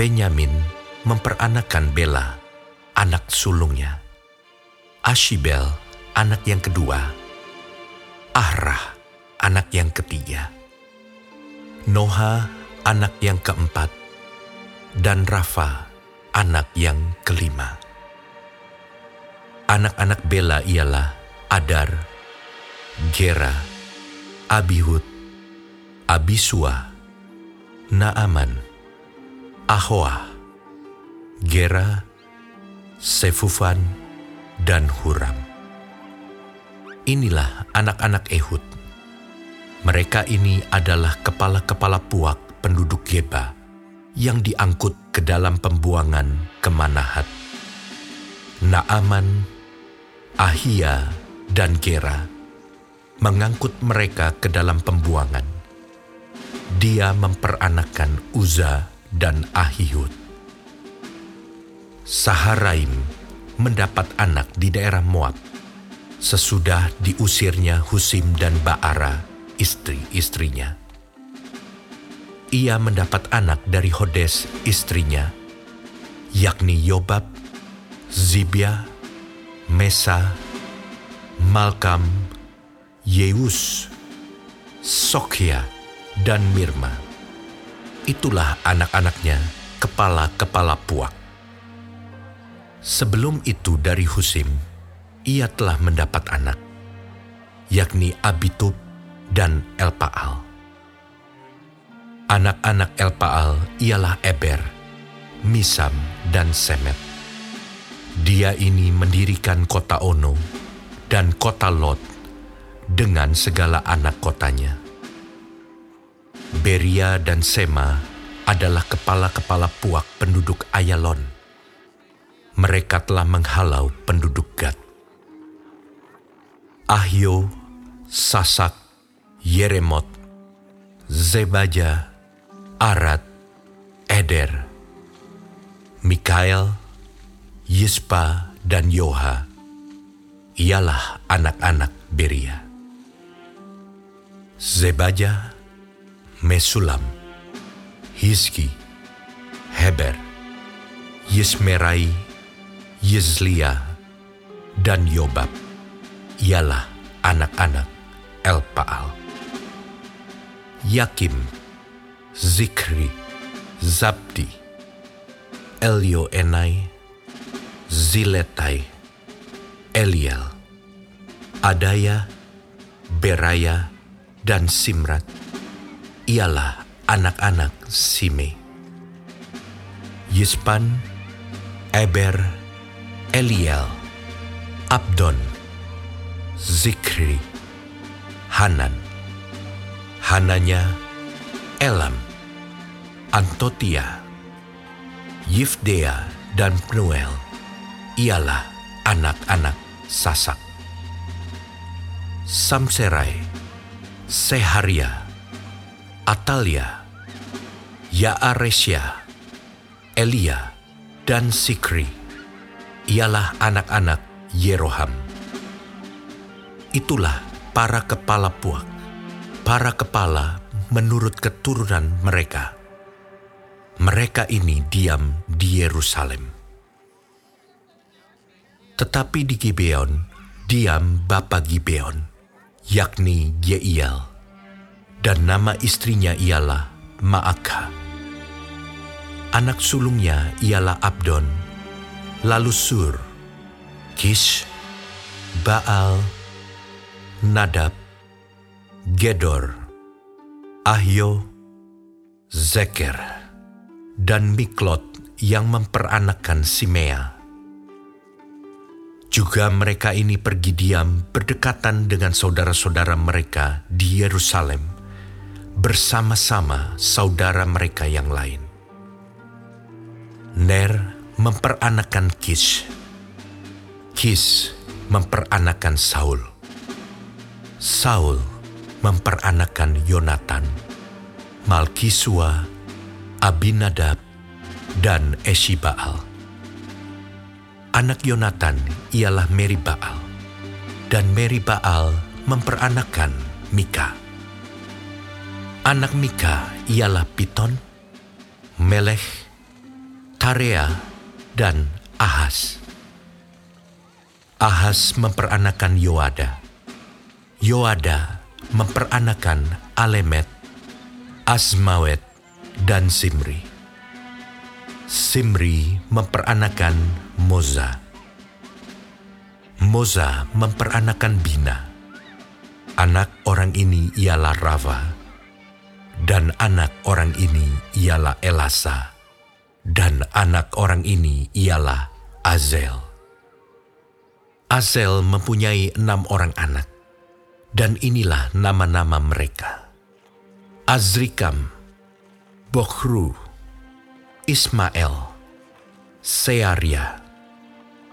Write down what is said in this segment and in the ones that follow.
Benyamin memperanakan Bela, anak sulungnya. Ashibel, anak yang kedua. Ahrah, anak yang ketiga. Noha, anak yang keempat. Dan Rafa, anak yang kelima. Anak-anak Bela ialah Adar, Gera, Abihud, Abisua, Naaman, Ahoa, Gera, Sefufan, dan Huram. Inilah anak-anak Ehud. Mereka ini adalah kepala-kepala puak penduduk Geba yang diangkut ke dalam pembuangan ke Manahat. Naaman, Ahia, dan Gera mengangkut mereka ke dalam pembuangan. Dia memperanakan Uza dan Ahihud. Saharaim mendapat anak di daerah Moab sesudah diusirnya Husim dan Baara, istri-istrinya. Ia mendapat anak dari Hodes, istrinya, yakni Yobab, Zibia, Mesa, Malkam, Yeus, Sokya, dan Mirma. Itulah anak-anaknya, kepala-kepala puak. Sebelum itu dari Husim, ia telah mendapat anak, yakni Abitub dan Elpaal. Anak-anak Elpaal ialah Eber, Misam, dan Semet. Dia ini mendirikan kota Ono dan kota Lot dengan segala anak kotanya. Beria dan Sema adalah kepala-kepala puak penduduk Ayalon. Mereka telah menghalau penduduk Gad. Ahyo, Sasak, Yeremot, Zebaja, Arad, Eder, Mikael, Yispa, dan Yoha ialah anak-anak Beria. Zebaja, Mesulam, Hizki, Heber, Yismerai, Yizlia, dan Yobab ialah anak-anak Elpaal. Yakim, Zikri, Zabdi, Elioenai, Ziletai, Eliel, Adaya, Beraya, dan Simrat ialah anak-anak Sime. Yispan, Eber, Eliel, Abdon, Zikri, Hanan. Hananya, Elam, Antotia, Yifdea, dan Pnuel ialah anak-anak Sasak. Samserai, Seharia, Atalia, Yaaresya, Elia, dan Sikri ialah anak-anak Yeroham itulah para kepala puak, para kepala menurut keturunan mereka. Mereka ini diam di Yerusalem. Tetapi di Gibeon, diam Bapa Gibeon, yakni Yeiel, dan nama istrinya ialah Maakha. Anak sulungnya ialah Abdon, lalu Sur, Kish, Baal, Nadab, Gedor, Ahyo, Zeker, dan Miklot yang memperanakan Simea. Juga mereka ini pergi diam berdekatan dengan saudara-saudara mereka di Yerusalem, bersama-sama saudara mereka yang lain. Ner memperanakan Kish, Kish memperanakan Saul. Saul memperanakan Yonatan, Malkisua, Abinadab, dan Eshibaal. Anak Yonatan ialah Meribaal, dan Meribaal memperanakan Mika. Anak Mika ialah Piton, Melech, Zaharea, dan Ahas. Ahas memperanakan Yoada. Yoada memperanakan Alemet, Asmawet, dan Simri. Simri memperanakan Moza. Moza memperanakan Bina. Anak orang ini ialah Rava, dan anak orang ini ialah Elasa, dan anak orang ini ialah Azel. Azel mempunyai enam orang anak, dan inilah nama-nama mereka. Azrikam, Bokhru, Ismael, Searia,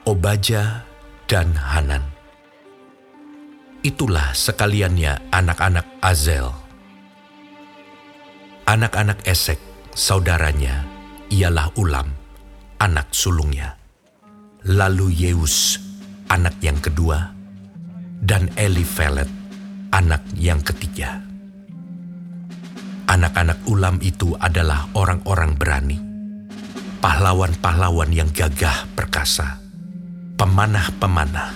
Obaja, dan Hanan. Itulah sekaliannya anak-anak Azel. Anak-anak Esek, saudaranya, ialah Ulam, anak sulungnya. Lalu Yeus, anak yang kedua, dan Elifelet, anak yang ketiga. Anak-anak ulam itu adalah orang-orang berani, pahlawan-pahlawan yang gagah perkasa, pemanah-pemanah.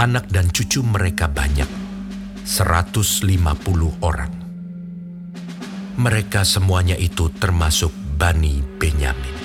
Anak dan cucu mereka banyak, 150 orang. Mereka semuanya itu termasuk Bani Benyamin.